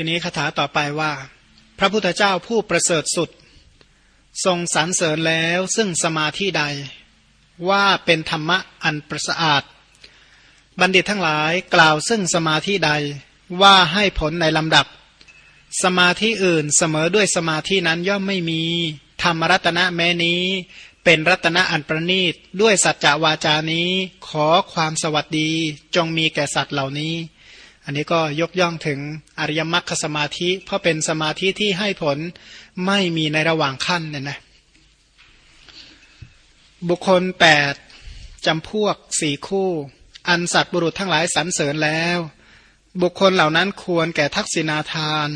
ทีนี้คาถาต่อไปว่า พระพุทธเจ้าผู้ประเสริฐสุด ทรงสรรเสริญแล้วซึ่งสมาธิใด ว่าเป็นธรรมะอันประสอาด บัณฑิตทั้งหลายกล่าวซึ่งสมาธิใดว่าให้ผลในลำดับ สมาธิอื่นเสมอด้วยสมาธินั้นย่อมไม่มี ธรรมรัตนะแม้นี้ เป็นรัตนะอันประณีตด้วยสัจจวาจานี้ ขอความสวัสดีจงมีแก่สัตว์เหล่านี้ อันนี้ก็ยกย่องถึงอริยมรรคสมาธิ เพราะเป็นสมาธิที่ให้ผลไม่มีในระหว่างขั้นเนี่ยนะบุคคลแปดจำพวกสี่คู่ อันสัตว์บุรุษทั้งหลายสรรเสริญแล้ว บุคคลเหล่านั้นควรแก่ทักษิณาทาน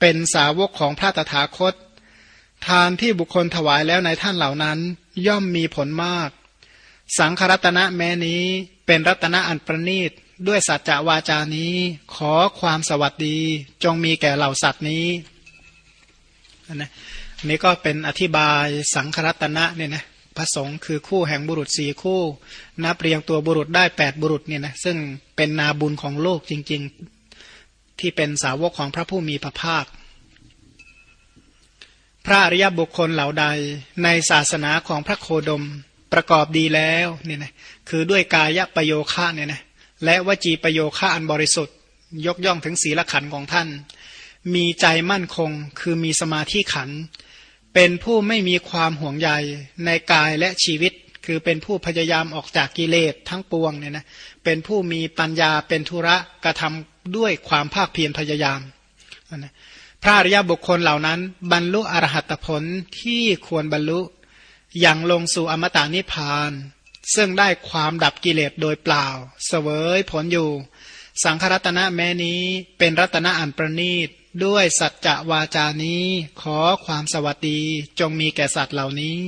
เป็นสาวกของพระตถาคต ทานที่บุคคลถวายแล้วในท่านเหล่านั้นย่อมมีผลมาก สังครัตนะแม้นี้เป็นรัตนะอันประณีต ด้วยสัจจะวาจานี้ ขอความสวัสดีจงมีแก่เหล่าสัตว์นี้นะนี่ก็เป็นอธิบายสังครัตนะเนี่ยนะพระสงฆ์คือคู่แห่งบุรุษสี่คู่ นับเรียงตัวบุรุษได้แปดบุรุษเนี่ยนะซึ่งเป็นนาบุญของโลกจริง ๆ ที่เป็นสาวกของพระผู้มีพระภาค พระอริยบุคคลเหล่าใดในศาสนาของพระโคดมประกอบดีแล้วเนี่ยนะคือด้วยกายประโยคะเนี่ยนะ และวจีประโยคะอันบริสุทธิ์ ยกย่องถึงศีลขันของท่าน มีใจมั่นคงคือมีสมาธิขัน เป็นผู้ไม่มีความห่วงใยในกายและชีวิต คือเป็นผู้พยายามออกจากกิเลสทั้งปวงเนี่ยนะเป็นผู้มีปัญญาเป็นธุระกระทำด้วยความภาคเพียรพยายามนะพระอริยบุคคลเหล่านั้น บรรลุอรหัตผลที่ควรบรรลุอย่างลงสู่อมตะนิพพาน ซึ่งได้ความดับกิเลสโดยเปล่า เสวยผลอยู่ สังขรัตนะแม้นี้เป็นรัตนะอันประณีต ด้วยสัจจะวาจานี้ขอความสวัสดีจงมีแก่สัตว์เหล่านี้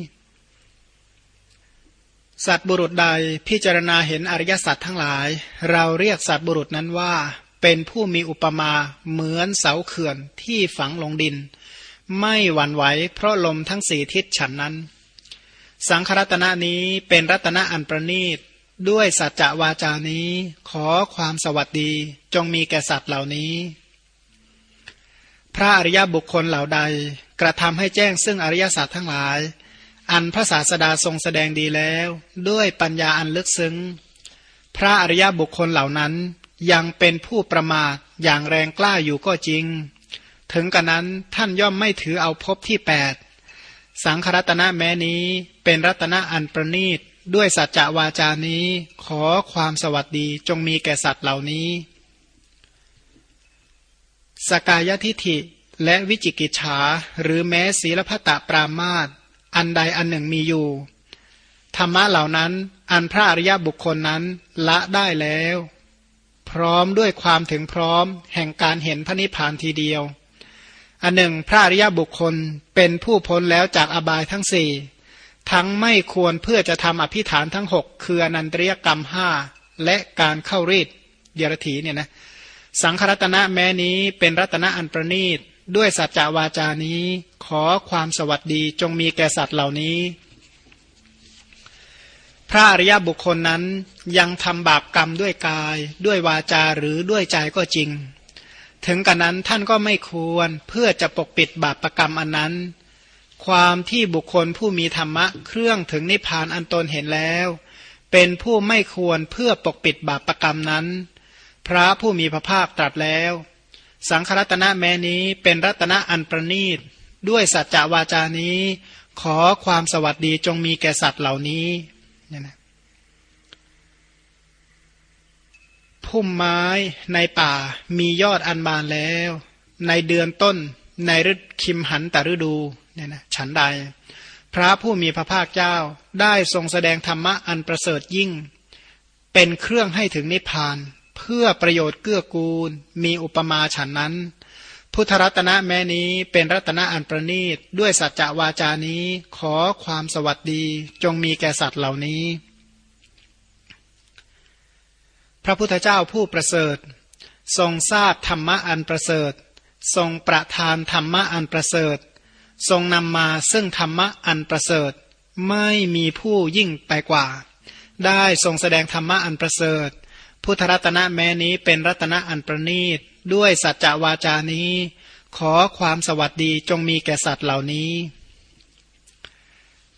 สัตบุรุษใดพิจารณาเห็นอริยสัตว์ทั้งหลาย เราเรียกสัตบุรุษนั้นว่า เป็นผู้มีอุปมาเหมือนเสาเขื่อนที่ฝังลงดิน ไม่หวั่นไหวเพราะลมทั้งสี่ทิศฉันนั้น สังครัตนะนี้เป็นรัตนะอันประณีตด้วยสัจจะวาจานี้ ขอความสวัสดีจงมีแก่สัตว์เหล่านี้ พระอริยบุคคลเหล่าใด กระทำให้แจ้งซึ่งอริยสัจทั้งหลาย อันพระศาสดาทรงแสดงดีแล้ว ด้วยปัญญาอันลึกซึ้ง พระอริยบุคคลเหล่านั้นยังเป็นผู้ประมาทอย่างแรงกล้าอยู่ก็จริง ถึงกระนั้นท่านย่อมไม่ถือเอาพบที่แปด สังครัตนะแม้นี้เป็นรัตนะอันประณีตด้วยสัจจะวาจานี้ขอความสวัสดีจงมีแก่สัตว์เหล่านี้ สกายทิฐิและวิจิกิจฉาหรือแม้ศีลพัตะปรามาตอันใดอันหนึ่งมีอยู่ ธรรมะเหล่านั้นอันพระอริยบุคคลนั้นละได้แล้ว พร้อมด้วยความถึงพร้อมแห่งการเห็นพระนิพพานทีเดียว อันหนึ่งพระอริยบุคคลเป็นผู้พ้นแล้วจากอบายทั้งสี่ทั้งไม่ควรเพื่อจะทำอภิฐานทั้งหกคืออนันตริยกรรมห้าและการเข้ารีดเดียรถีเนี่ยนะสังขรัตนะแม้นี้เป็นรัตนะอันประณีต ด้วยสัจจวาจานี้ ขอความสวัสดีจงมีแก่สัตว์เหล่านี้ พระอริยบุคคลนั้นยังทำบาปกรรมด้วยกาย ด้วยวาจาหรือด้วยใจก็จริง ถึงกันนั้นท่านก็ไม่ควรเพื่อจะปกปิดบาปรกรรมอันนั้น ความที่บุคคลผู้มีธรรมะเครื่องถึงนิพพานอันตนเห็นแล้ว เป็นผู้ไม่ควรเพื่อปกปิดบาปรกรรมนั้น พระผู้มีพระภาคตรัสแล้ว สังครัตนะแม้นี้เป็นรัตนะอันประณีต ด้วยสัจจวาจานี้ ขอความสวัสดีจงมีแก่สัตว์เหล่านี้เนี่ยนะ พุ่มไม้ในป่ามียอดอันบานแล้ว ในเดือนต้นในฤดคิมหันตฤดูเนี่ยนะฉันใด พระผู้มีพระภาคเจ้าได้ทรงแสดงธรรมะอันประเสริฐยิ่ง เป็นเครื่องให้ถึงนิพพาน เพื่อประโยชน์เกื้อกูล มีอุปมาฉันนั้น พุทธรัตนะแม้นี้เป็นรัตนะอันประณีตด้วยสัจจวาจานี้ขอความสวัสดีจงมีแก่สัตว์เหล่านี้ พระพุทธเจ้าผู้ประเสริฐ ทรงทราบธรรมะอันประเสริฐ ทรงประทานธรรมะอันประเสริฐ ทรงนำมาซึ่งธรรมะอันประเสริฐ ไม่มีผู้ยิ่งไปกว่า ได้ทรงแสดงธรรมะอันประเสริฐ พุทธรัตนะแม้นี้เป็นรัตนะอันประณีต ด้วยสัจจวาจานี้ ขอความสวัสดีจงมีแก่สัตว์เหล่านี้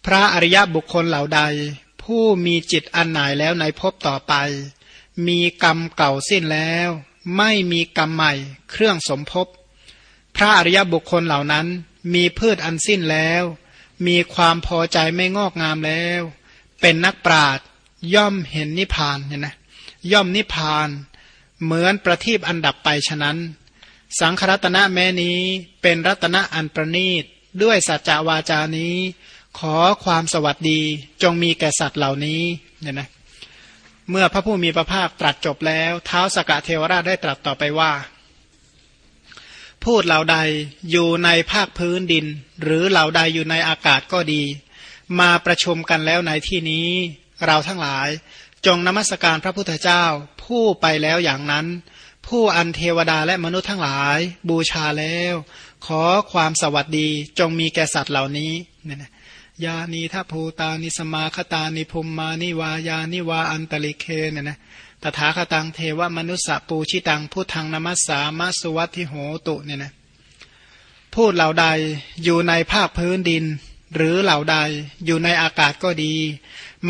พระอริยบุคคลเหล่าใด ผู้มีจิตอันหนายแล้วในภพต่อไป มีกรรมเก่าสิ้นแล้ว ไม่มีกรรมใหม่ เครื่องสมภพพระอริยบุคคลเหล่านั้น มีพืชอันสิ้นแล้ว มีความพอใจไม่งอกงามแล้ว เป็นนักปราดย่อมเห็นนิพพานเนี่ยนะย่อมนิพพาน เหมือนประทีปอันดับไปฉะนั้น สังครัตนะแม้นี้เป็นรัตนะอันประณีตด้วยสัจจวาจานี้ ขอความสวัสดีจงมีแก่สัตว์เหล่านี้เนี่ยนะ เมื่อพระผู้มีพระภาคตรัสจบแล้วเท้าสกะเทวราชได้ตรัสต่อไปว่า พูดเหล่าใดอยู่ในภาคพื้นดิน หรือเหล่าใดอยู่ในอากาศก็ดี มาประชุมกันแล้วในที่นี้ เราทั้งหลายจงนมัสการพระพุทธเจ้า ผู้ไปแล้วอย่างนั้น ผู้อันเทวดาและมนุษย์ทั้งหลาย บูชาแล้ว ขอความสวัสดีจงมีแก่สัตว์เหล่านี้เนี่ยนะ ยานีทัพูตานิสมาคตานิพุมมานิวายานิวาอันตลิเคเนี่ยนะตถาคตังเทวมนุสสะปูชิตังพุทธังนมัสสามาสุวัติโหตุเนี่ยนะพูดเหล่าใดอยู่ในภาคพื้นดิน หรือเหล่าใดอยู่ในอากาศก็ดี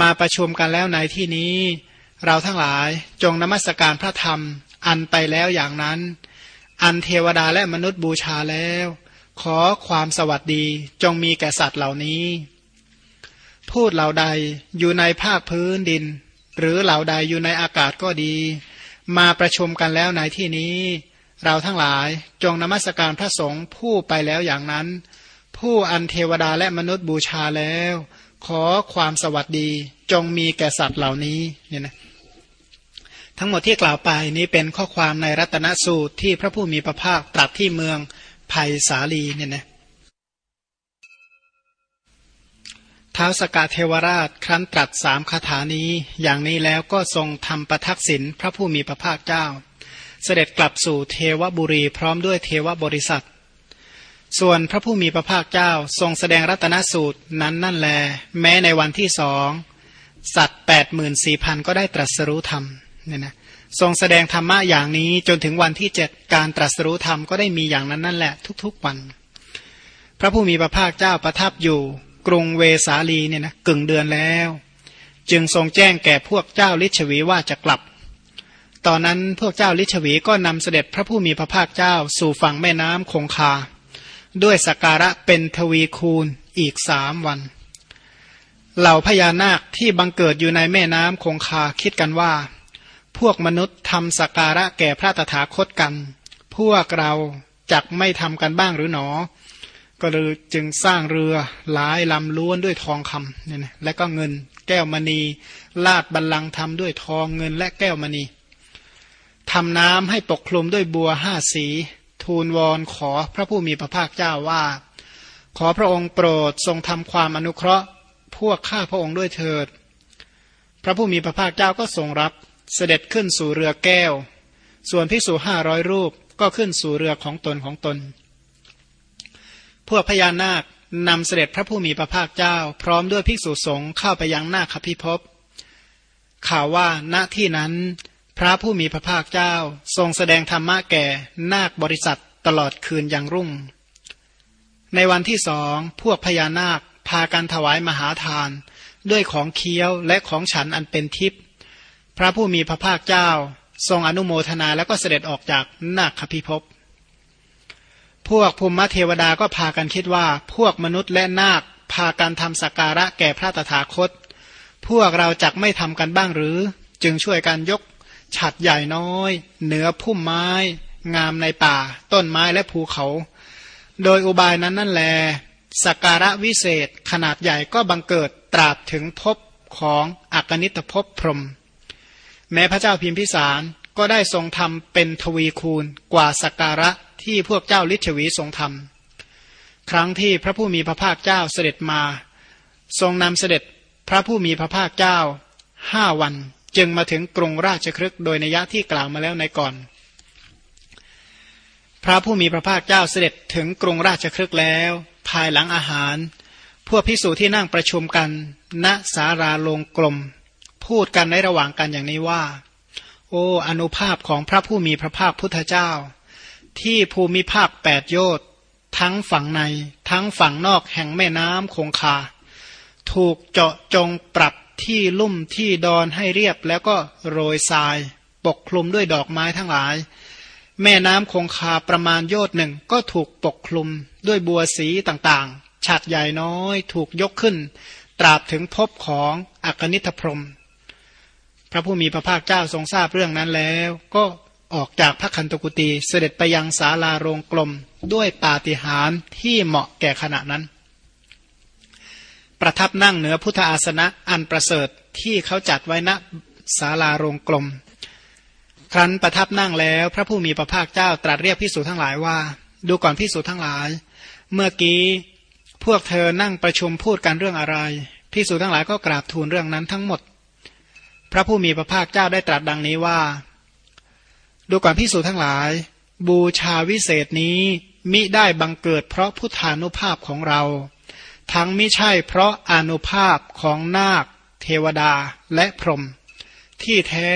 มาประชุมกันแล้วในที่นี้ เราทั้งหลายจงนมัสการพระธรรม อันไปแล้วอย่างนั้น อันเทวดาและมนุษย์บูชาแล้ว ขอความสวัสดีจงมีแก่สัตว์เหล่านี้ พูดเหล่าใดอยู่ในภาคพื้นดิน หรือเหล่าใดอยู่ในอากาศก็ดี มาประชุมกันแล้วในที่นี้ เราทั้งหลายจงนมัสการพระสงฆ์ผู้ไปแล้วอย่างนั้น ผู้อันเทวดาและมนุษย์บูชาแล้ว ขอความสวัสดีจงมีแก่สัตว์เหล่านี้เนี่ยนะทั้งหมดที่กล่าวไปนี้เป็นข้อความในรัตนสูตรที่พระผู้มีพระภาคตรัสที่เมืองภัยสาลีเนี่ยนะ ท้าวสกาเทวราชครั้นตรัสสามคาถานี้ อย่างนี้แล้วก็ทรงทำประทักษิณพระผู้มีพระภาคเจ้า เสด็จกลับสู่เทวบุรีพร้อมด้วยเทวบริษัท ส่วนพระผู้มีพระภาคเจ้าทรงแสดงรัตนสูตรนั้นนั่นแล แม้ในวันที่สอง สัตว์แปดหมื่นสี่พันก็ได้ตรัสรู้ธรรมเนี่ยนะทรงแสดงธรรมะอย่างนี้จนถึงวันที่เจ็ดการตรัสรู้ธรรมก็ได้มีอย่างนั้นนั่นแหละ ทุกๆวัน พระผู้มีพระภาคเจ้าประทับอยู่ กรุงเวสาลีเนี่ยนะกึ่งเดือนแล้ว จึงทรงแจ้งแก่พวกเจ้าลิชวีว่าจะกลับ ตอนนั้นพวกเจ้าลิชวีก็นำเสด็จพระผู้มีพระภาคเจ้าสู่ฝั่งแม่น้ำคงคา ด้วยสการะเป็นทวีคูณอีกสามวัน เหล่าพญานาคที่บังเกิดอยู่ในแม่น้ำคงคาคิดกันว่า พวกมนุษย์ทำสการะแก่พระตถาคตกัน พวกเราจักไม่ทำกันบ้างหรือหนอ ก็เลยจึงสร้างเรือหลายลำล้วนด้วยทองคำเนี่ยนะและก็เงินแก้วมณี ลาดบัลลังก์ทำด้วยทองเงินและแก้วมณีทำน้ำให้ปกคลุมด้วยบัวห้าสี ทูลวอนขอพระผู้มีพระภาคเจ้าว่า ขอพระองค์โปรดทรงทำความอนุเคราะห์ พวกข้าพระองค์ด้วยเถิด พระผู้มีพระภาคเจ้าก็ทรงรับเสด็จขึ้นสู่เรือแก้ว ส่วนภิกษุห้าร้อยรูปก็ขึ้นสู่เรือของตนของตน วกพญานาคนำเสด็จพระผู้มีพระภาคเจ้า พร้อมด้วยภิกษุสงฆ์เข้าไปยังนาคพิภพข่าวว่าณที่นั้นพระผู้มีพระภาคเจ้า ทรงแสดงธรรมะแก่นาคบริษัทตลอดคืนย่างรุ่ง ในวันที่สองพวกพญานาคพากันถวายมหาทาน ด้วยของเคี้ยวและของฉันอันเป็นทิพย์พระผู้มีพระภาคเจ้า ทรงอนุโมทนาแล้วก็เสด็จออกจากนาคพิภพ พวกภูมิเทวดาก็พากันคิดว่า พวกมนุษย์และนาคพากันทำสักการะแก่พระตถาคต พวกเราจักไม่ทำกันบ้างหรือ จึงช่วยกันยกฉัดใหญ่น้อย เหนือพุ่มไม้ งามในป่า ต้นไม้และภูเขา โดยอุบายนั้นนั่นแลสักการะวิเศษขนาดใหญ่ก็บังเกิดตราบถึงภพของอักนิตภพพรม แม้พระเจ้าพิมพิสารก็ได้ทรงทำเป็นทวีคูณกว่าสักการะ ที่พวกเจ้าลิชวีทรงทำครั้งที่พระผู้มีพระภาคเจ้าเสด็จมา ทรงนำเสด็จพระผู้มีพระภาคเจ้าห้าวัน จึงมาถึงกรุงราชครึกโดยนัยะที่กล่าวมาแล้วในก่อน พระผู้มีพระภาคเจ้าเสด็จถึงกรุงราชครึกแล้ว ภายหลังอาหาร พวกพิสูจที่นั่งประชุมกัน ณสาราลงกลม พูดกันในระหว่างกันอย่างนี้ว่า โอโอ้อนุภาพของพระผู้มีพระภาคพุทธเจ้า ที่ภูมิภาคแปดโยชน์ทั้งฝั่งใน ทั้งฝั่งนอกแห่งแม่น้ำคงคา ถูกเจาะจงปรับที่ลุ่มที่ดอนให้เรียบแล้วก็โรยทราย ปกคลุมด้วยดอกไม้ทั้งหลาย แม่น้ำคงคาประมาณโยชน์หนึ่งก็ถูกปกคลุมด้วยบัวสีต่างๆฉัดใหญ่น้อยถูกยกขึ้น ตราบถึงพบของอักนิทพรม พระผู้มีพระภาคเจ้าทรงทราบเรื่องนั้นแล้ว ก็ ออกจากพระคันตกุตีเสด็จไปยังศาลาโรงกลมด้วยปาฏิหาริย์ที่เหมาะแก่ขณะนั้น ประทับนั่งเหนือพุทธอาสนะอันประเสริฐที่เขาจัดไว้ณศาลาโรงกลม ครั้นประทับนั่งแล้วพระผู้มีพระภาคเจ้าตรัสเรียกพิสูจทั้งหลายว่า ดูก่อนพิสูจทั้งหลาย เมื่อกี้พวกเธอนั่งประชุมพูดกันเรื่องอะไรพิสูจทั้งหลายก็กราบทูลเรื่องนั้นทั้งหมด พระผู้มีพระภาคเจ้าได้ตรัสดังนี้ว่า ดูก่อนพิสูจทั้งหลาย บูชาวิเศษนี้มิได้บังเกิดเพราะพุทธานุภาพของเรา ทั้งมิใช่เพราะอนุภาพของนาค เทวดาและพรหมที่แท้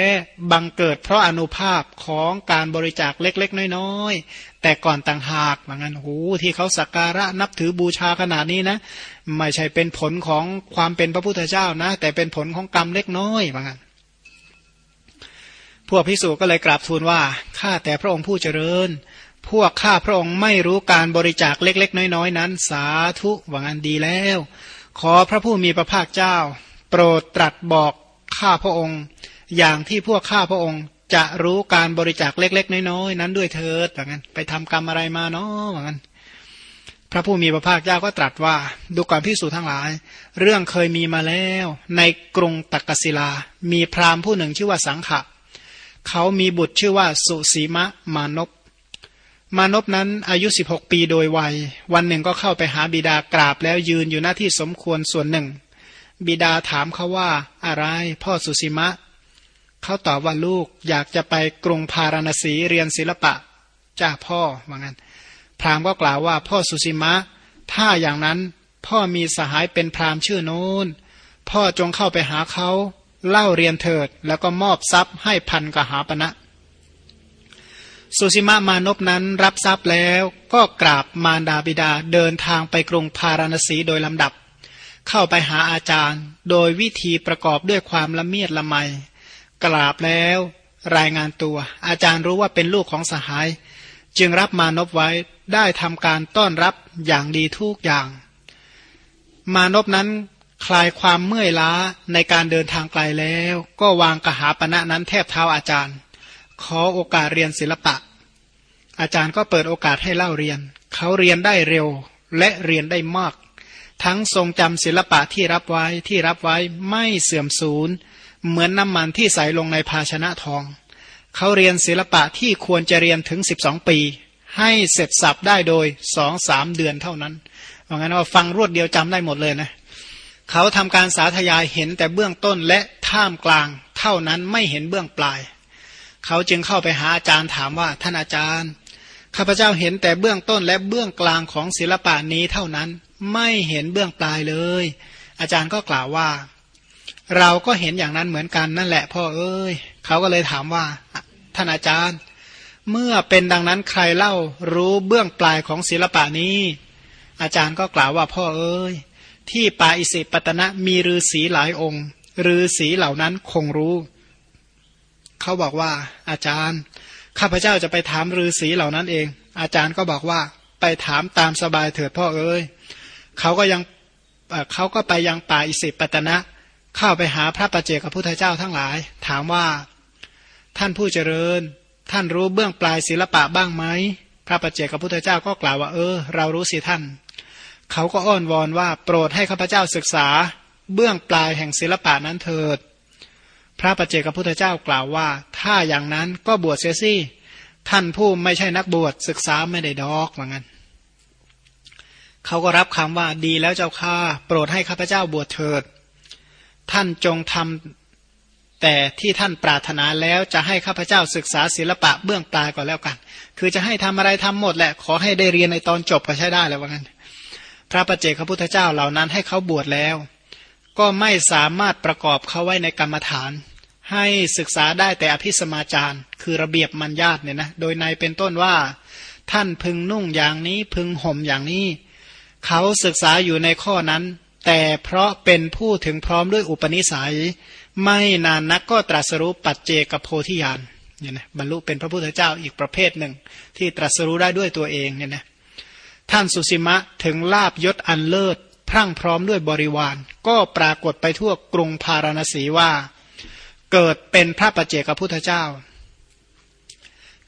บังเกิดเพราะอนุภาพของการบริจาคเล็ก ๆ น้อยๆ แต่ก่อนต่างหากว่างั้นหูที่เขาสักการะนับถือบูชาขนาดนี้นะ ไม่ใช่เป็นผลของความเป็นพระพุทธเจ้านะ แต่เป็นผลของกรรมเล็กน้อยว่างั้น พวกพิสูจก็เลยกราบทูลว่าข้าแต่พระองค์ผู้เจริญ พวกข้าพระองค์ไม่รู้การบริจาคเล็ก ๆ น้อยๆ นั้น สาธุหวังอันดีแล้ว ขอพระผู้มีพระภาคเจ้า โปรดตรัสบอกข้าพระองค์ อย่างที่พวกข้าพระองค์จะรู้การบริจาคเล็ก ๆ น้อยๆนั้นด้วยเถิดว่างั้น ไปทำกรรมอะไรมาเนาะว่างั้น พระผู้มีพระภาคเจ้าก็ตรัสว่า ดูก่อนพิสูจทั้งหลาย เรื่องเคยมีมาแล้ว ในกรุงตักกศิลา มีพราหมณ์ผู้หนึ่งชื่อว่าสังขะ เขามีบุตรชื่อว่าสุสีมะมานพมานพนั้นอายุ 16 ปีโดยวัย วันหนึ่งก็เข้าไปหาบิดากราบแล้วยืนอยู่หน้าที่สมควรส่วนหนึ่ง บิดาถามเขาว่าอะไรพ่อสุสีมะ เขาตอบว่าลูกอยากจะไปกรุงพาราณสีเรียนศิลปะจ้าพ่อว่างั้น พราหมณ์ก็กล่าวว่าพ่อสุสีมะ ถ้าอย่างนั้นพ่อมีสหายเป็นพราหมณ์ชื่อโน้น พ่อจงเข้าไปหาเขา เล่าเรียนเถิด แล้วก็มอบทรัพย์ให้พันกหาปณะสุสิมามานพนั้นรับทรัพย์แล้วก็กราบมารดาบิดาเดินทางไปกรุงพาราณสีโดยลำดับ เข้าไปหาอาจารย์ โดยวิธีประกอบด้วยความละเมียดละไม กราบแล้วรายงานตัว อาจารย์รู้ว่าเป็นลูกของสหาย จึงรับมานพไว้ได้ทำการต้อนรับอย่างดีทุกอย่าง มานพนั้น คลายความเมื่อยล้าในการเดินทางไกลแล้ว ก็วางกหาปณะนั้นแทบเท้าอาจารย์ ขอโอกาสเรียนศิลปะ อาจารย์ก็เปิดโอกาสให้เล่าเรียน เขาเรียนได้เร็วและเรียนได้มาก ทั้งทรงจำศิลปะที่รับไว้ที่รับไว้ไม่เสื่อมสูญ เหมือนน้ำมันที่ใสลงในภาชนะทอง เขาเรียนศิลปะที่ควรจะเรียนถึงสิบองปี ให้เสร็จสับได้โดยสองสามเดือนเท่านั้นว่างั้นว่าฟังรวดเดียวจำได้หมดเลยนะ เขาทำการสาธยายเห็นแต่เบื้องต้นและท่ามกลาง เท่านั้นไม่เห็นเบื้องปลาย เขาจึงเข้าไปหาอาจารย์ถามว่าท่านอาจารย์ข้าพเจ้าเห็นแต่เบื้องต้นและเบื้องกลางของศิลปะนี้เท่านั้นไม่เห็นเบื้องปลายเลย อาจารย์ก็กล่าวว่า เราก็เห็นอย่างนั้นเหมือนกันนั่นแหละพ่อเอ้ยเขาก็เลยถามว่า ท่านอาจารย์ เมื่อเป็นดังนั้นใครเล่ารู้เบื้องปลายของศิลปะนี้ อาจารย์ก็กล่าวว่าพ่อเอ้ย ที่ป่าอิสิปตนะมีฤาษีหลายองค์ฤาษีเหล่านั้นคงรู้ เขาบอกว่า อาจารย์ ข้าพเจ้าจะไปถามฤาษีเหล่านั้นเอง อาจารย์ก็บอกว่า ไปถามตามสบายเถิดพ่อเอ้ยเขาก็ยังเขาก็ไปยังป่าอิสิปตนะ เข้าไปหาพระประเจกับพุทธเจ้าทั้งหลาย ถามว่า ท่านผู้เจริญ ท่านรู้เบื้องปลายศิลปะบ้างไหมพระประเจกับพุทธเจ้าก็กล่าวว่า เออ เรารู้สิท่าน เขาก็อ้อนวอนว่าโปรดให้ข้าพเจ้าศึกษา เบื้องปลายแห่งศิลปะนั้นเถิด พระประเจกับพุทธเจ้ากล่าวว่า ถ้าอย่างนั้นก็บวชเสียสิท่านผู้ไม่ใช่นักบวชศึกษาไม่ได้ดอกเหมือนกันเขาก็รับคำว่าดีแล้วเจ้าข้าโปรดให้ข้าพเจ้าบวชเถิด ท่านจงทำแต่ที่ท่านปรารถนาแล้วจะให้ข้าพเจ้าศึกษาศิลปะเบื้องปลายก่อนแล้วกัน คือจะให้ทำอะไรทำหมดแหละ ขอให้ได้เรียนในตอนจบก็ใช้ได้แล้วว่างั้น พระประเจกพระพุทธเจ้าเหล่านั้นให้เขาบวชแล้ว ก็ไม่สามารถประกอบเขาไว้ในกรรมฐาน ให้ศึกษาได้แต่อภิสมาจารคือระเบียบมัญญาตเนี่ยนะโดยในเป็นต้นว่า ท่านพึงนุ่งอย่างนี้พึงห่มอย่างนี้ เขาศึกษาอยู่ในข้อนั้น แต่เพราะเป็นผู้ถึงพร้อมด้วยอุปนิสัย ไม่นานนักก็ตรัสรู้ปัจเจกโพธิญาณเนี่ยนะบรรลุเป็นพระพุทธเจ้าอีกประเภทหนึ่ง ที่ตรัสรู้ได้ด้วยตัวเองเนี่ยนะ ท่านสุสิมะถึงลาบยศอันเลิศ พรั่งพร้อมด้วยบริวาร ก็ปรากฏไปทั่วกรุงพาราณสีว่า เกิดเป็นพระปัจเจกพุทธเจ้า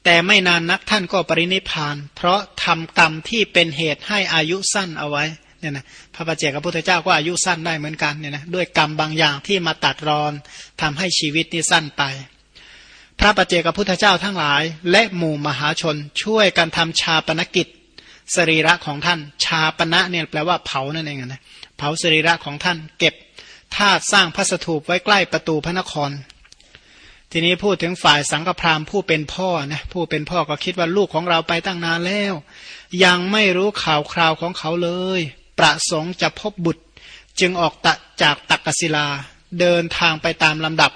แต่ไม่นานนักท่านก็ปรินิพาน เพราะทำกรรมที่เป็นเหตุให้อายุสั้นเอาไว้เนี่ยนะพระปัจเจกพุทธเจ้าก็อายุสั้นได้เหมือนกันเนี่ยนะด้วยกรรมบางอย่างที่มาตัดรอนทำให้ชีวิตนี่สั้นไป พระปัจเจกพุทธเจ้าทั้งหลาย และหมู่มหาชนช่วยกันทำชาปนกิจ สรีระของท่าน ชาปณะเนี่ยแปลว่าเผานั่นเองนะเผาสรีระของท่าน เก็บธาตุสร้างพระสถูปไว้ใกล้ประตูพระนคร ทีนี้พูดถึงฝ่ายสังฆพราหมณ์ผู้เป็นพ่อนะผู้เป็นพ่อก็คิดว่าลูกของเราไปตั้งนานแล้ว ยังไม่รู้ข่าวคราวของเขาเลย ประสงค์จะพบบุตร จึงออกตะจากตักกศิลา เดินทางไปตามลำดับ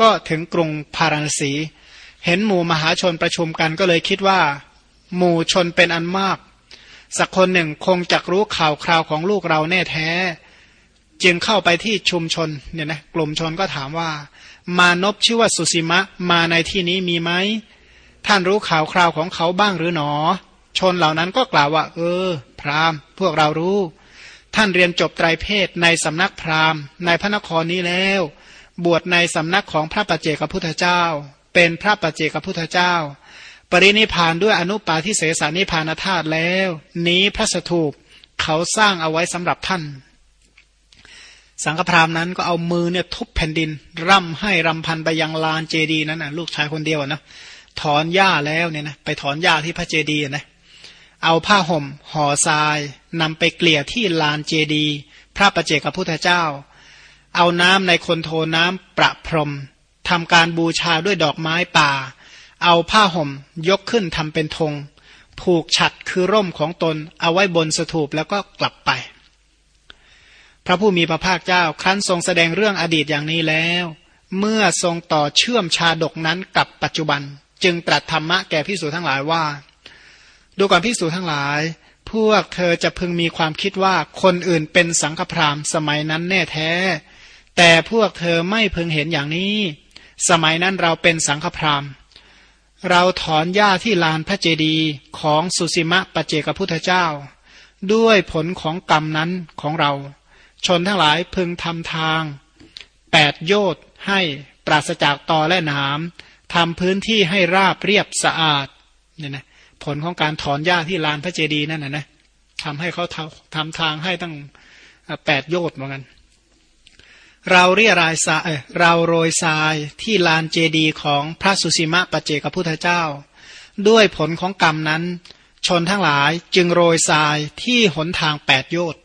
ก็ถึงกรุงพาราณสี เห็นหมู่มหาชนประชุมกันก็เลยคิดว่า หมู่ชนเป็นอันมาก สักคนหนึ่งคงจะรู้ข่าวคราวของลูกเราแน่แท้ จึงเข้าไปที่ชุมชนเนี่ยนะกลุ่มชนก็ถามว่า มานพชื่อว่าสุสีมะมาในที่นี้มีไหมท่านรู้ข่าวคราวของเขาบ้างหรือหนอ ชนเหล่านั้นก็กล่าวว่า เออ พราหมณ์ พวกเรารู้ ท่านเรียนจบไตรเพศในสำนักพราหมณ์ ในพระนครนี้แล้ว บวชในสำนักของพระปัจเจกพุทธเจ้า เป็นพระปัจเจกพุทธเจ้า ปรินิพานด้วยอนุปาทิเสสานิพานธาตุแล้ว นี้พระสถูปเขาสร้างเอาไว้สำหรับท่าน สังฆพรามนั้นก็เอามือเนี่ยทุบแผ่นดิน ร่ำให้รำพันไปยังลานเจดีนั้นนะลูกชายคนเดียวนะถอนหญ้าแล้วเนี่ยนะไปถอนหญ้าที่พระเจดีนะเอาผ้าห่ม ห่อทรายนำไปเกลี่ยที่ลานเจดี พระประเจกับพุทธเจ้า เอาน้ำในคนโทน้ำประพรมทำการบูชาด้วยดอกไม้ป่า เอาผ้าห่มยกขึ้นทำเป็นธงผูกฉัดคือร่มของตนเอาไว้บนสถูปแล้วก็กลับไป พระผู้มีพระภาคเจ้าครั้นทรงแสดงเรื่องอดีตอย่างนี้แล้ว เมื่อทรงต่อเชื่อมชาดกนั้นกับปัจจุบัน จึงตรัสธรรมะแก่พิสูจทั้งหลายว่า ดูก่อนพิสูจทั้งหลาย พวกเธอจะพึงมีความคิดว่าคนอื่นเป็นสังฆพราหมณ์สมัยนั้นแน่แท้ แต่พวกเธอไม่พึงเห็นอย่างนี้ สมัยนั้นเราเป็นสังฆพราหมณ์ เราถอนหญ้าที่ลานพระเจดีย์ของสุสิมะปเจกพุทธเจ้า ด้วยผลของกรรมนั้นของเรา ชนทั้งหลายพึงทำทางแปดโยชน์ให้ปราศจากตอและหนามทำพื้นที่ให้ราบเรียบสะอาดเนี่ยนะผลของการถอนหญ้าที่ลานพระเจดีย์นั่นนะนะทำให้เขาทำทางให้ตั้งแปดโยชน์เหมือนกัน เราเรียรายทรายเราโรยทรายที่ลานเจดีของพระสุสีมะปเจกพุทธเจ้า ด้วยผลของกรรมนั้น ชนทั้งหลายจึงโรยทรายที่หนทางแปดโยชน์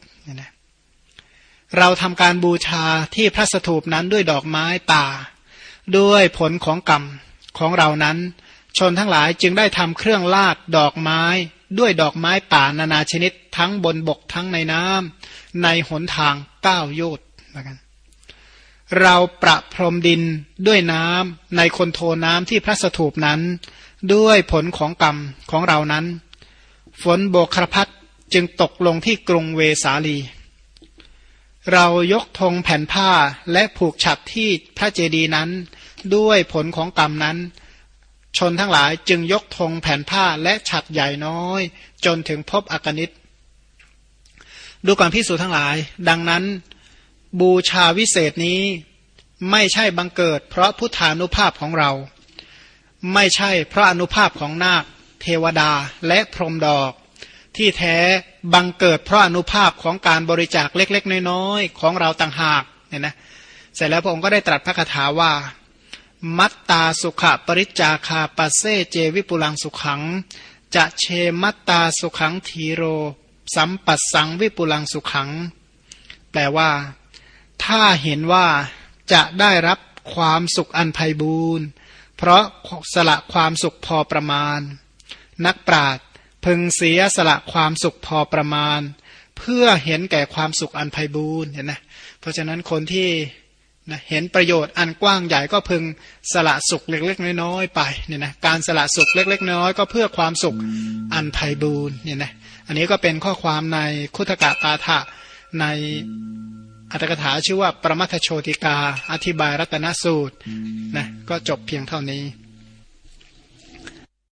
เราทำการบูชาที่พระสถูปนั้นด้วยดอกไม้ป่า ด้วยผลของกรรมของเรานั้น ชนทั้งหลายจึงได้ทำเครื่องลาดดอกไม้ ด้วยดอกไม้ป่านานาชนิดทั้งบนบกทั้งในน้ำในหนทางเก้าโยชน์เหมือนกัน เราประพรมดินด้วยน้ำในคนโทน้ำที่พระสถูปนั้น ด้วยผลของกรรมของเรานั้น ฝนโบกครพัดจึงตกลงที่กรุงเวสาลี เรายกธงแผ่นผ้าและผูกฉัดที่พระเจดีย์นั้น ด้วยผลของกรรมนั้น ชนทั้งหลายจึงยกธงแผ่นผ้าและฉัดใหญ่น้อย จนถึงพบอกนิตดูก่อนพิสูจทั้งหลาย ดังนั้น บูชาวิเศษนี้ไม่ใช่บังเกิด เพราะพุทธานุภาพของเรา ไม่ใช่เพราะอนุภาพของนาค เทวดาและพรหมดอก ที่แท้บังเกิดเพราะอนุภาพของการบริจาคเล็ก ๆ น้อยๆของเราต่างหากเนี่ยนะเสร็จแล้วพระองค์ก็ได้ตรัสพระคาถาว่า มัตตาสุขปริจาคาปัสเซเจวิปุลังสุขัง จะเชมัตตาสุขังทีโร สัมปัสสังวิปุลังสุขัง แปลว่า ถ้าเห็นว่าจะได้รับความสุขอันไพ่บูรณ์เพราะสละความสุขพอประมาณ นักปราชญ์พึงเสียสละความสุขพอประมาณ เพื่อเห็นแก่ความสุขอันไพ่บูรณ์เห็นนะเพราะฉะนั้นคนที่นะเห็นประโยชน์อันกว้างใหญ่ก็พึงสละสุขเล็ก ๆ น้อยๆไปเนี่ยนะการสละสุขเล็ก ๆ น้อยก็เพื่อความสุขอันไพ่บูรณ์เนี่ยนะอันนี้ก็เป็นข้อความในคุถกะปาถะใน อัตถกถาชื่อว่าประมัทโชติกา อธิบายรัตนสูตรนะก็จบเพียงเท่านี้